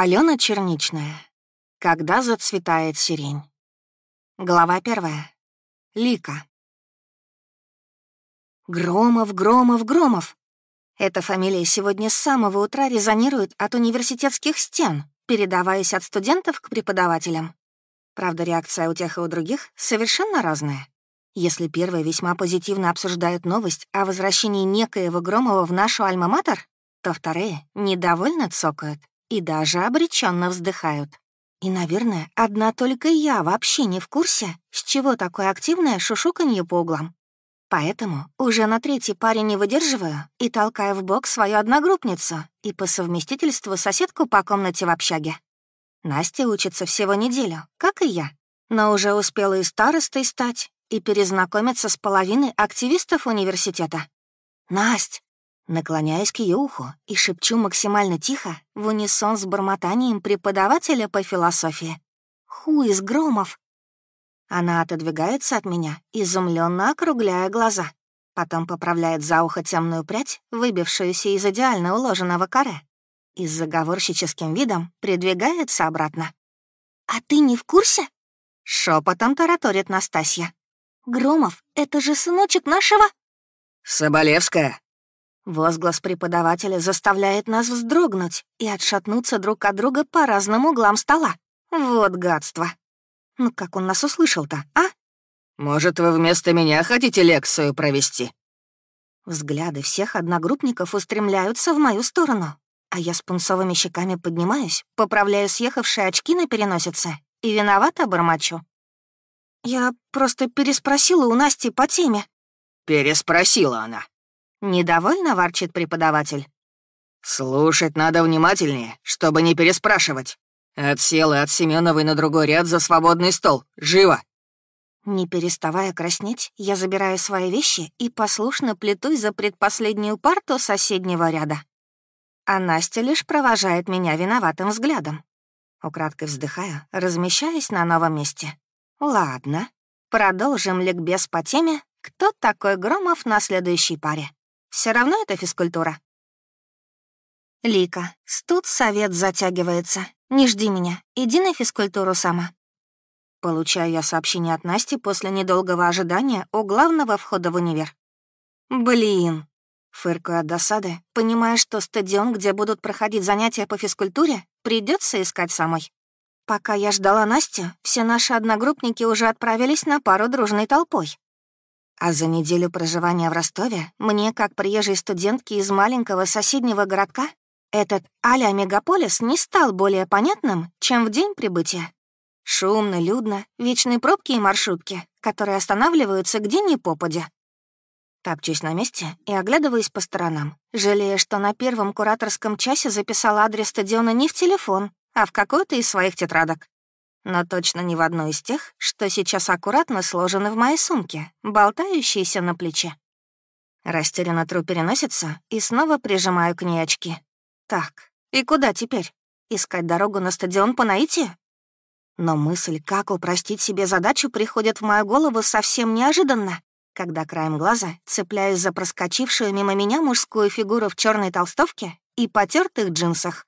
Алена Черничная. Когда зацветает сирень. Глава первая. Лика. Громов, Громов, Громов. Эта фамилия сегодня с самого утра резонирует от университетских стен, передаваясь от студентов к преподавателям. Правда, реакция у тех и у других совершенно разная. Если первые весьма позитивно обсуждают новость о возвращении некоего Громова в нашу альма-матер, то вторые недовольно цокают и даже обреченно вздыхают. И, наверное, одна только я вообще не в курсе, с чего такое активное шушуканье по углам. Поэтому уже на третьей паре не выдерживаю и толкаю в бок свою одногруппницу и по совместительству соседку по комнате в общаге. Настя учится всего неделю, как и я, но уже успела и старостой стать, и перезнакомиться с половиной активистов университета. «Насть, Наклоняюсь к ее уху и шепчу максимально тихо, в унисон с бормотанием преподавателя по философии. «Ху из громов!» Она отодвигается от меня, изумленно округляя глаза. Потом поправляет за ухо темную прядь, выбившуюся из идеально уложенного каре. И с заговорщическим видом придвигается обратно. «А ты не в курсе?» Шепотом тараторит Настасья. «Громов, это же сыночек нашего...» «Соболевская!» Возглас преподавателя заставляет нас вздрогнуть и отшатнуться друг от друга по разным углам стола. Вот гадство. Ну как он нас услышал-то, а? Может, вы вместо меня хотите лекцию провести? Взгляды всех одногруппников устремляются в мою сторону, а я с пунцовыми щеками поднимаюсь, поправляю съехавшие очки на переносице и виновато бормочу. Я просто переспросила у Насти по теме. Переспросила она. Недовольно ворчит преподаватель. «Слушать надо внимательнее, чтобы не переспрашивать. Отсел и от Семеновой на другой ряд за свободный стол. Живо!» Не переставая краснеть, я забираю свои вещи и послушно плетусь за предпоследнюю парту соседнего ряда. А Настя лишь провожает меня виноватым взглядом. Украдкой вздыхаю, размещаясь на новом месте. Ладно, продолжим ликбез по теме «Кто такой Громов на следующей паре?» Все равно это физкультура. Лика, тут совет затягивается. Не жди меня, иди на физкультуру сама. Получаю я сообщение от Насти после недолгого ожидания у главного входа в универ. Блин. Фыркаю от досады, понимая, что стадион, где будут проходить занятия по физкультуре, придется искать самой. Пока я ждала Настю, все наши одногруппники уже отправились на пару дружной толпой. А за неделю проживания в Ростове мне, как приезжей студентке из маленького соседнего городка, этот а мегаполис не стал более понятным, чем в день прибытия. Шумно, людно, вечные пробки и маршрутки, которые останавливаются где ни попадя. Топчусь на месте и оглядываюсь по сторонам, жалея, что на первом кураторском часе записала адрес стадиона не в телефон, а в какой-то из своих тетрадок но точно не в одну из тех, что сейчас аккуратно сложены в моей сумке, болтающиеся на плече. Растерянно тру переносится и снова прижимаю к ней очки. Так, и куда теперь? Искать дорогу на стадион по наитию? Но мысль, как упростить себе задачу, приходит в мою голову совсем неожиданно, когда краем глаза цепляюсь за проскочившую мимо меня мужскую фигуру в черной толстовке и потертых джинсах.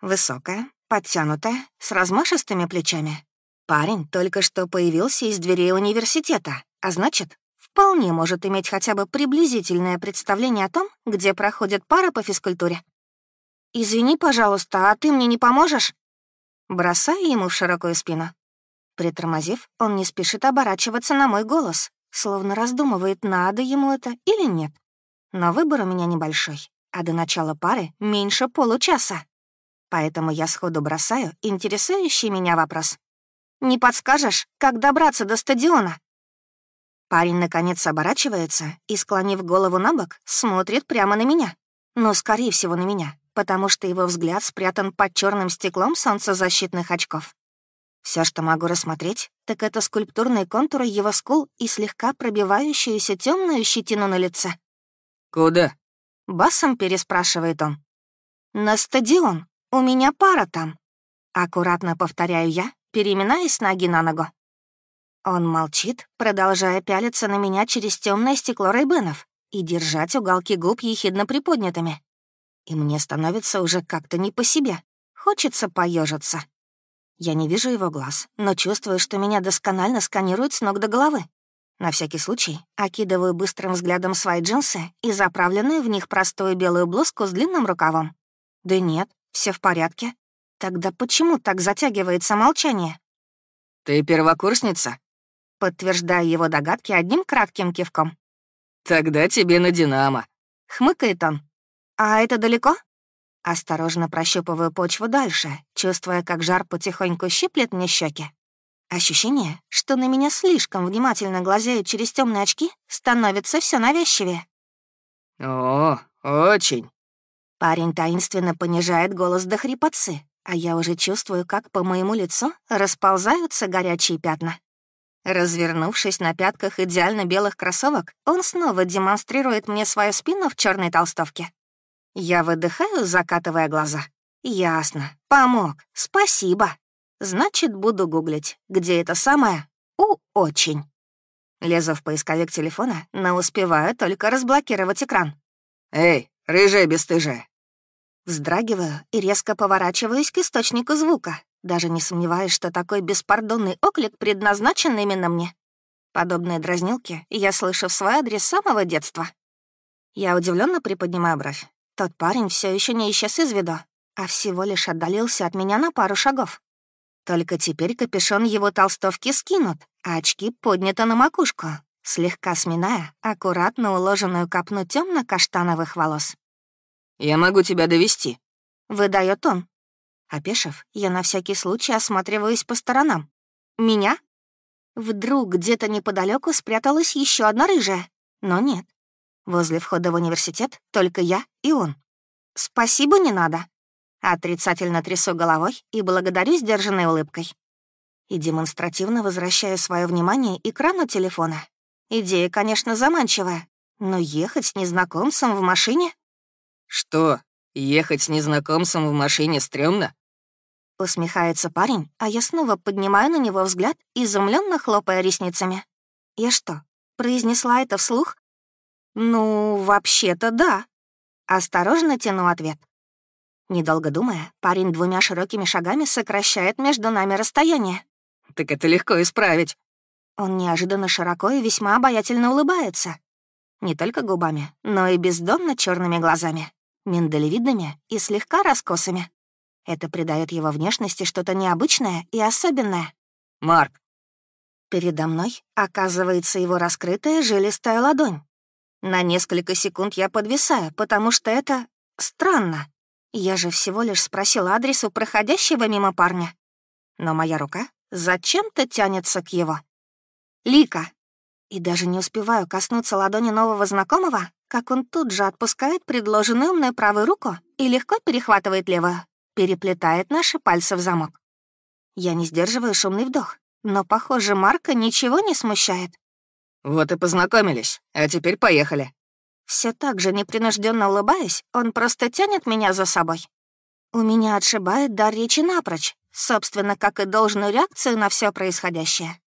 Высокая, подтянутая, с размашистыми плечами. Парень только что появился из дверей университета, а значит, вполне может иметь хотя бы приблизительное представление о том, где проходит пара по физкультуре. «Извини, пожалуйста, а ты мне не поможешь?» Бросаю ему в широкую спину. Притормозив, он не спешит оборачиваться на мой голос, словно раздумывает, надо ему это или нет. Но выбор у меня небольшой, а до начала пары меньше получаса. Поэтому я сходу бросаю интересующий меня вопрос. «Не подскажешь, как добраться до стадиона?» Парень, наконец, оборачивается и, склонив голову на бок, смотрит прямо на меня. Но, скорее всего, на меня, потому что его взгляд спрятан под черным стеклом солнцезащитных очков. Все, что могу рассмотреть, так это скульптурные контуры его скул и слегка пробивающуюся темную щетину на лице. «Куда?» — басом переспрашивает он. «На стадион», «У меня пара там», — аккуратно повторяю я, переминаясь ноги на ногу. Он молчит, продолжая пялиться на меня через темное стекло рейбенов и держать уголки губ ехидно приподнятыми. И мне становится уже как-то не по себе. хочется поежиться. Я не вижу его глаз, но чувствую, что меня досконально сканируют с ног до головы. На всякий случай окидываю быстрым взглядом свои джинсы и заправленную в них простую белую блузку с длинным рукавом. Да нет, все в порядке. Тогда почему так затягивается молчание? «Ты первокурсница?» Подтверждаю его догадки одним кратким кивком. «Тогда тебе на «Динамо». Хмыкает он. «А это далеко?» Осторожно прощупываю почву дальше, чувствуя, как жар потихоньку щиплет мне щеки. Ощущение, что на меня слишком внимательно глазеют через темные очки, становится все навязчивее. «О, очень!» Парень таинственно понижает голос до хрипотцы, а я уже чувствую, как по моему лицу расползаются горячие пятна. Развернувшись на пятках идеально белых кроссовок, он снова демонстрирует мне свою спину в черной толстовке. Я выдыхаю, закатывая глаза. Ясно. Помог. Спасибо. Значит, буду гуглить, где это самое «у очень». Лезу в поисковик телефона, но успеваю только разблокировать экран. «Эй, рыжая бесстыжая!» Вздрагиваю и резко поворачиваюсь к источнику звука, даже не сомневаясь, что такой беспардонный оклик предназначен именно мне. Подобные дразнилки я слышу в свой адрес с самого детства. Я удивленно приподнимаю бровь. Тот парень все еще не исчез из виду, а всего лишь отдалился от меня на пару шагов. Только теперь капюшон его толстовки скинут, а очки подняты на макушку, слегка сминая аккуратно уложенную копну темно каштановых волос. «Я могу тебя довести, выдает он. Опешив, я на всякий случай осматриваюсь по сторонам. «Меня?» Вдруг где-то неподалеку спряталась еще одна рыжая, но нет. Возле входа в университет только я и он. «Спасибо, не надо». Отрицательно трясу головой и благодарю сдержанной улыбкой. И демонстративно возвращаю свое внимание экрану телефона. Идея, конечно, заманчивая, но ехать с незнакомцем в машине? «Что, ехать с незнакомцем в машине стрёмно?» Усмехается парень, а я снова поднимаю на него взгляд, изумленно хлопая ресницами. «Я что, произнесла это вслух?» «Ну, вообще-то да». Осторожно тяну ответ. Недолго думая, парень двумя широкими шагами сокращает между нами расстояние. «Так это легко исправить». Он неожиданно широко и весьма обаятельно улыбается. Не только губами, но и бездомно черными глазами, миндалевидными и слегка раскосами. Это придает его внешности что-то необычное и особенное. «Марк!» Передо мной оказывается его раскрытая жилистая ладонь, на несколько секунд я подвисаю, потому что это странно. Я же всего лишь спросила адрес у проходящего мимо парня. Но моя рука зачем-то тянется к его. Лика. И даже не успеваю коснуться ладони нового знакомого, как он тут же отпускает предложенную мной правую руку и легко перехватывает левую, переплетает наши пальцы в замок. Я не сдерживаю шумный вдох, но, похоже, Марка ничего не смущает. «Вот и познакомились, а теперь поехали». Все так же непринужденно улыбаясь, он просто тянет меня за собой. У меня отшибает дар речи напрочь, собственно, как и должную реакцию на все происходящее.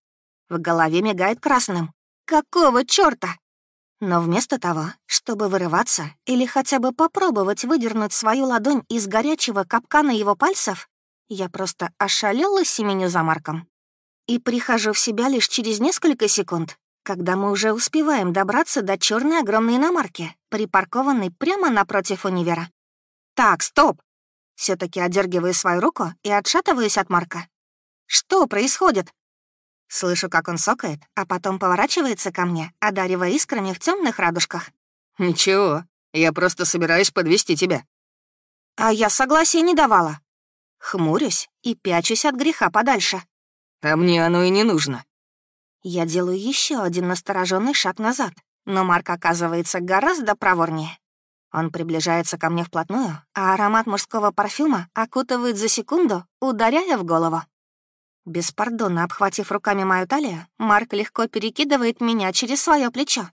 В голове мигает красным. Какого чёрта? Но вместо того, чтобы вырываться или хотя бы попробовать выдернуть свою ладонь из горячего капкана его пальцев, я просто ошалела семеню за Марком. И прихожу в себя лишь через несколько секунд, когда мы уже успеваем добраться до черной огромной иномарки, припаркованной прямо напротив универа. «Так, стоп!» все таки одергиваю свою руку и отшатываюсь от Марка. «Что происходит?» Слышу, как он сокает, а потом поворачивается ко мне, одаривая искрами в темных радужках. «Ничего, я просто собираюсь подвести тебя». «А я согласия не давала». Хмурюсь и пячусь от греха подальше. «А мне оно и не нужно». Я делаю еще один настороженный шаг назад, но Марк оказывается гораздо проворнее. Он приближается ко мне вплотную, а аромат мужского парфюма окутывает за секунду, ударяя в голову. Беспардонно обхватив руками мою талию, Марк легко перекидывает меня через свое плечо.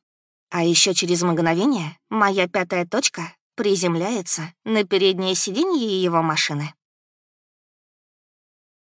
А еще через мгновение моя пятая точка приземляется на переднее сиденье его машины.